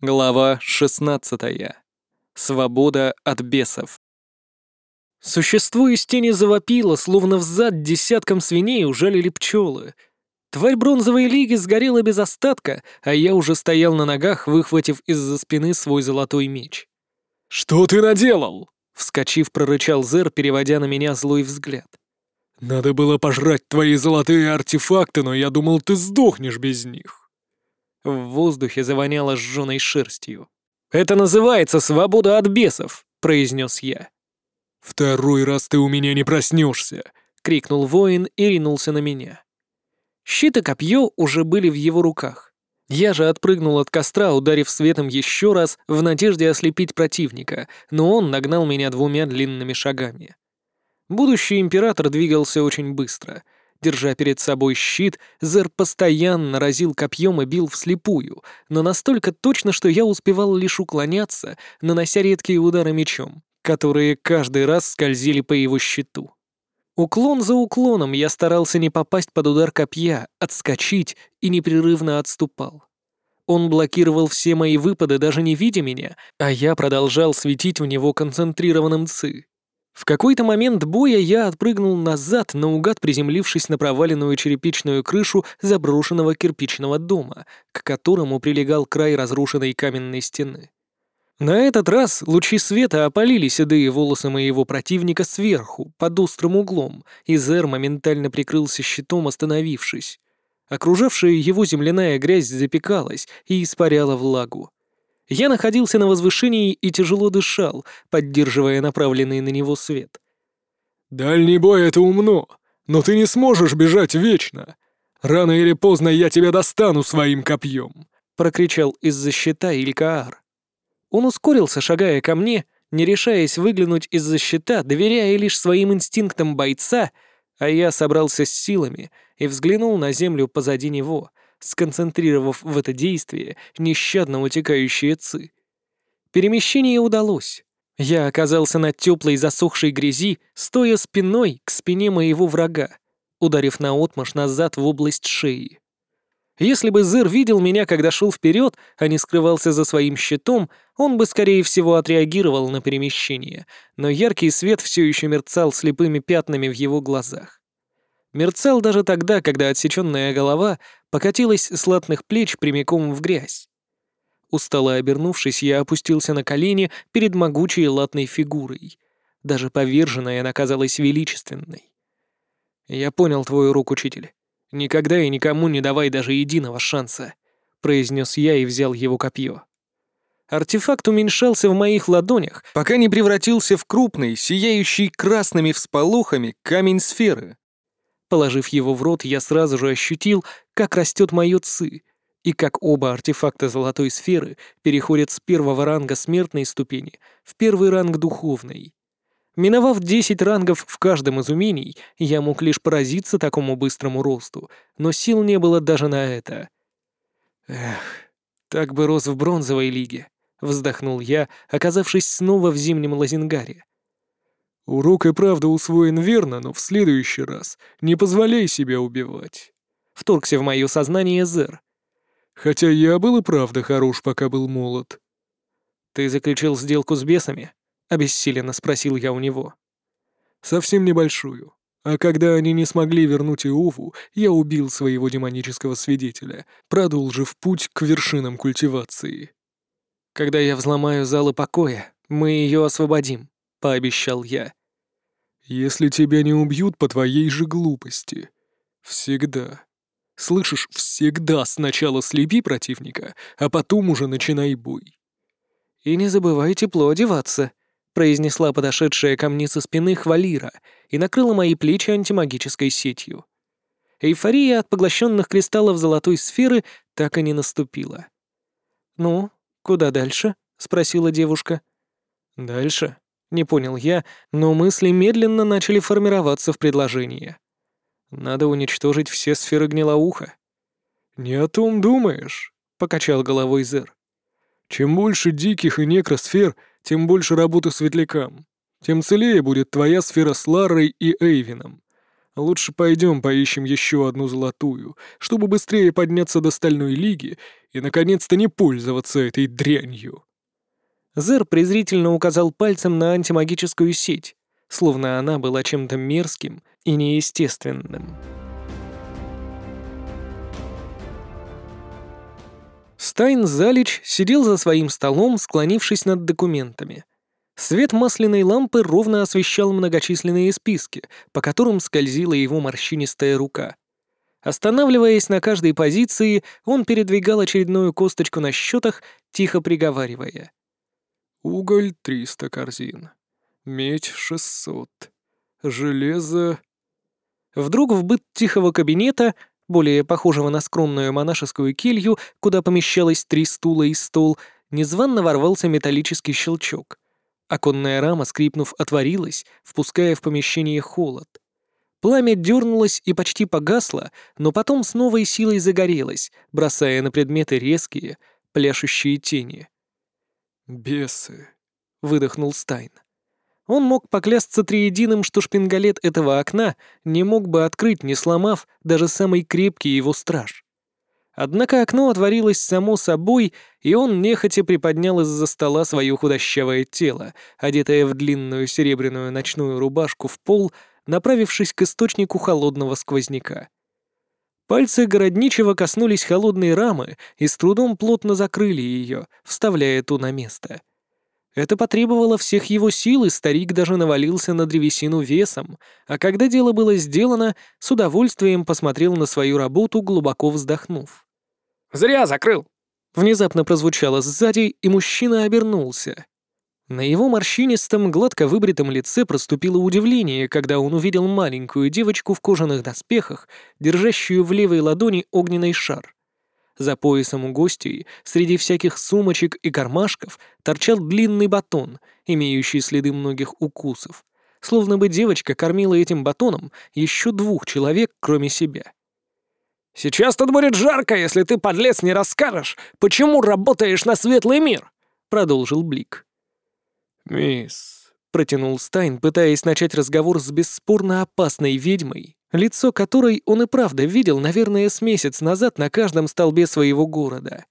Глава 16. Свобода от бесов. Существо из тени завопило, словно взад десяткам свиней ужалили пчелы. Тварь бронзовой лиги сгорела без остатка, а я уже стоял на ногах, выхватив из-за спины свой золотой меч. «Что ты наделал?» — вскочив, прорычал Зер, переводя на меня злой взгляд. «Надо было пожрать твои золотые артефакты, но я думал, ты сдохнешь без них». В воздухе завоняло сжёной шерстью. «Это называется свобода от бесов», — произнес я. «Второй раз ты у меня не проснешься!» — крикнул воин и ринулся на меня. Щит и копье уже были в его руках. Я же отпрыгнул от костра, ударив светом еще раз, в надежде ослепить противника, но он нагнал меня двумя длинными шагами. Будущий император двигался очень быстро — Держа перед собой щит, Зер постоянно разил копьем и бил вслепую, но настолько точно, что я успевал лишь уклоняться, нанося редкие удары мечом, которые каждый раз скользили по его щиту. Уклон за уклоном я старался не попасть под удар копья, отскочить и непрерывно отступал. Он блокировал все мои выпады, даже не видя меня, а я продолжал светить в него концентрированным ци. В какой-то момент боя я отпрыгнул назад, наугад приземлившись на проваленную черепичную крышу заброшенного кирпичного дома, к которому прилегал край разрушенной каменной стены. На этот раз лучи света опалили седые волосы моего противника сверху, под острым углом, и Зер моментально прикрылся щитом, остановившись. Окружавшая его земляная грязь запекалась и испаряла влагу. Я находился на возвышении и тяжело дышал, поддерживая направленный на него свет. «Дальний бой — это умно, но ты не сможешь бежать вечно. Рано или поздно я тебя достану своим копьем», — прокричал из-за щита Илькаар. Он ускорился, шагая ко мне, не решаясь выглянуть из-за щита, доверяя лишь своим инстинктам бойца, а я собрался с силами и взглянул на землю позади него, сконцентрировав в это действие нещадно утекающие ци. Перемещение удалось. Я оказался на теплой засохшей грязи, стоя спиной к спине моего врага, ударив наотмашь назад в область шеи. Если бы Зыр видел меня, когда шел вперед, а не скрывался за своим щитом, он бы, скорее всего, отреагировал на перемещение, но яркий свет все еще мерцал слепыми пятнами в его глазах. Мерцал даже тогда, когда отсеченная голова покатилась с латных плеч прямиком в грязь. Устало обернувшись, я опустился на колени перед могучей латной фигурой. Даже поверженная она казалась величественной. «Я понял твой урок, учитель. Никогда и никому не давай даже единого шанса», — произнес я и взял его копье. Артефакт уменьшался в моих ладонях, пока не превратился в крупный, сияющий красными всполохами камень сферы. Положив его в рот, я сразу же ощутил, как растет мое ци, и как оба артефакта золотой сферы переходят с первого ранга смертной ступени в первый ранг духовной. Миновав 10 рангов в каждом из умений, я мог лишь поразиться такому быстрому росту, но сил не было даже на это. Эх, так бы рос в бронзовой лиге, вздохнул я, оказавшись снова в зимнем Лазингаре. Урок и правда усвоен верно, но в следующий раз не позволяй себя убивать. Вторгся в мое сознание Зер. Хотя я был и правда хорош, пока был молод. Ты заключил сделку с бесами? Обессиленно спросил я у него. Совсем небольшую. А когда они не смогли вернуть Иову, я убил своего демонического свидетеля, продолжив путь к вершинам культивации. Когда я взломаю залы покоя, мы ее освободим, пообещал я. Если тебя не убьют по твоей же глупости. Всегда. Слышишь, всегда сначала слепи противника, а потом уже начинай бой. «И не забывай тепло одеваться», — произнесла подошедшая ко мне со спины Хвалира и накрыла мои плечи антимагической сетью. Эйфория от поглощенных кристаллов золотой сферы так и не наступила. «Ну, куда дальше?» — спросила девушка. «Дальше?» Не понял я, но мысли медленно начали формироваться в предложение. Надо уничтожить все сферы гнилоуха. «Не о том думаешь», — покачал головой Зер. «Чем больше диких и некросфер, тем больше работы светлякам. Тем целее будет твоя сфера с Ларой и Эйвином. Лучше пойдем поищем еще одну золотую, чтобы быстрее подняться до Стальной Лиги и, наконец-то, не пользоваться этой дрянью». Зер презрительно указал пальцем на антимагическую сеть, словно она была чем-то мерзким и неестественным. Стайн Залич сидел за своим столом, склонившись над документами. Свет масляной лампы ровно освещал многочисленные списки, по которым скользила его морщинистая рука. Останавливаясь на каждой позиции, он передвигал очередную косточку на счетах, тихо приговаривая. «Уголь — 300 корзин. Медь — 600. Железо...» Вдруг в быт тихого кабинета, более похожего на скромную монашескую келью, куда помещалось три стула и стол, незванно ворвался металлический щелчок — Оконная рама, скрипнув, отворилась, впуская в помещение холод. Пламя дернулось и почти погасло, но потом с новой силой загорелось, бросая на предметы резкие, пляшущие тени. «Бесы», — выдохнул Стайн. Он мог поклясться триединым, что шпингалет этого окна не мог бы открыть, не сломав даже самый крепкий его страж. Однако окно отворилось само собой, и он нехотя приподнял из-за стола свое худощавое тело, одетое в длинную серебряную ночную рубашку в пол, направившись к источнику холодного сквозняка. Пальцы городничего коснулись холодной рамы и с трудом плотно закрыли ее, вставляя ту на место. Это потребовало всех его сил, и старик даже навалился на древесину весом, а когда дело было сделано, с удовольствием посмотрел на свою работу, глубоко вздохнув. Зря закрыл!» Внезапно прозвучало сзади, и мужчина обернулся. На его морщинистом, гладко выбритом лице проступило удивление, когда он увидел маленькую девочку в кожаных доспехах, держащую в левой ладони огненный шар. За поясом у гостей, среди всяких сумочек и кармашков, торчал длинный батон, имеющий следы многих укусов, словно бы девочка кормила этим батоном еще двух человек, кроме себя. Сейчас тут будет жарко, если ты, подлец, не расскажешь, почему работаешь на светлый мир!» — продолжил Блик. «Мисс...» — протянул Стайн, пытаясь начать разговор с бесспорно опасной ведьмой, лицо которой он и правда видел, наверное, с месяц назад на каждом столбе своего города.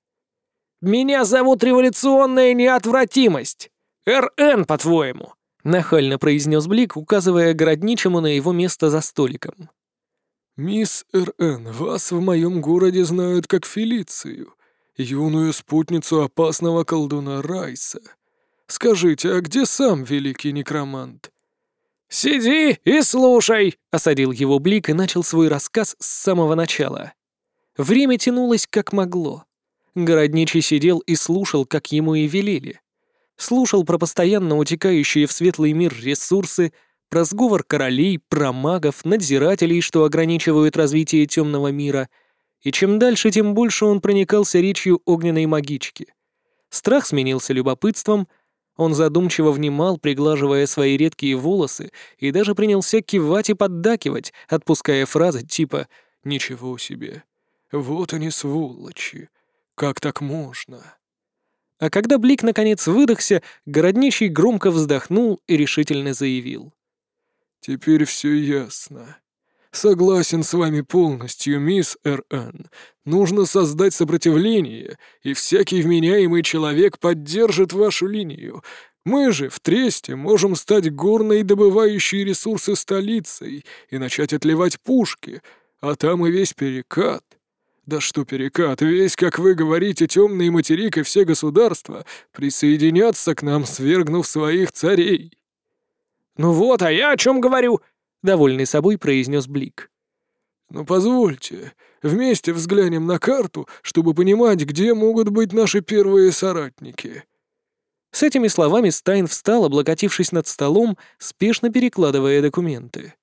«Меня зовут Революционная Неотвратимость! РН, по-твоему!» — нахально произнес Блик, указывая городничему на его место за столиком. «Мисс Р.Н., вас в моем городе знают как Фелицию, юную спутницу опасного колдуна Райса. Скажите, а где сам великий некромант?» «Сиди и слушай!» — осадил его Блик и начал свой рассказ с самого начала. Время тянулось как могло. Городничий сидел и слушал, как ему и велели. Слушал про постоянно утекающие в светлый мир ресурсы — про сговор королей, про магов, надзирателей, что ограничивают развитие темного мира, и чем дальше, тем больше он проникался речью огненной магички. Страх сменился любопытством, он задумчиво внимал, приглаживая свои редкие волосы, и даже принялся кивать и поддакивать, отпуская фразы типа «Ничего себе! Вот они сволочи! Как так можно?» А когда Блик наконец выдохся, городничий громко вздохнул и решительно заявил. «Теперь все ясно. Согласен с вами полностью, мисс Р.Н. Нужно создать сопротивление, и всякий вменяемый человек поддержит вашу линию. Мы же в Тресте можем стать горной добывающей ресурсы столицей и начать отливать пушки, а там и весь перекат. Да что перекат, весь, как вы говорите, темный материк и все государства присоединятся к нам, свергнув своих царей. «Ну вот, а я о чем говорю?» — довольный собой произнес Блик. «Ну позвольте, вместе взглянем на карту, чтобы понимать, где могут быть наши первые соратники». С этими словами Стайн встал, облокотившись над столом, спешно перекладывая документы.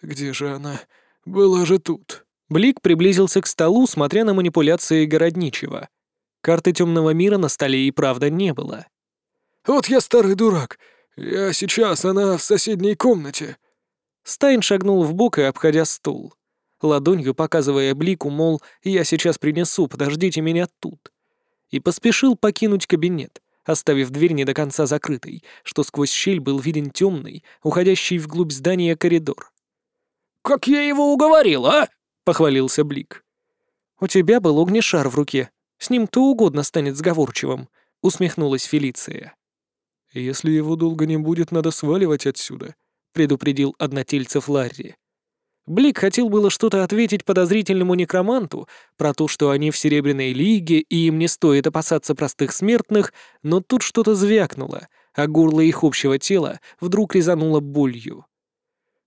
«Где же она? Была же тут». Блик приблизился к столу, смотря на манипуляции городничего. Карты темного мира на столе и правда не было. «Вот я старый дурак. «Я сейчас, она в соседней комнате». Стайн шагнул в бок и обходя стул, ладонью показывая Блику, мол, «я сейчас принесу, подождите меня тут». И поспешил покинуть кабинет, оставив дверь не до конца закрытой, что сквозь щель был виден темный, уходящий вглубь здания коридор. как я его уговорил, а?» — похвалился Блик. «У тебя был огнешар в руке. С ним кто угодно станет сговорчивым», — усмехнулась Фелиция. «Если его долго не будет, надо сваливать отсюда», — предупредил однотельцев Ларри. Блик хотел было что-то ответить подозрительному некроманту про то, что они в Серебряной Лиге и им не стоит опасаться простых смертных, но тут что-то звякнуло, а горло их общего тела вдруг резануло болью.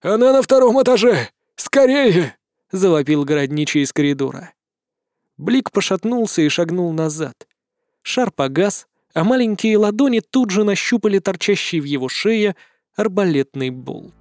«Она на втором этаже! Скорее!» — завопил городничий из коридора. Блик пошатнулся и шагнул назад. Шар погас, а маленькие ладони тут же нащупали торчащий в его шее арбалетный болт.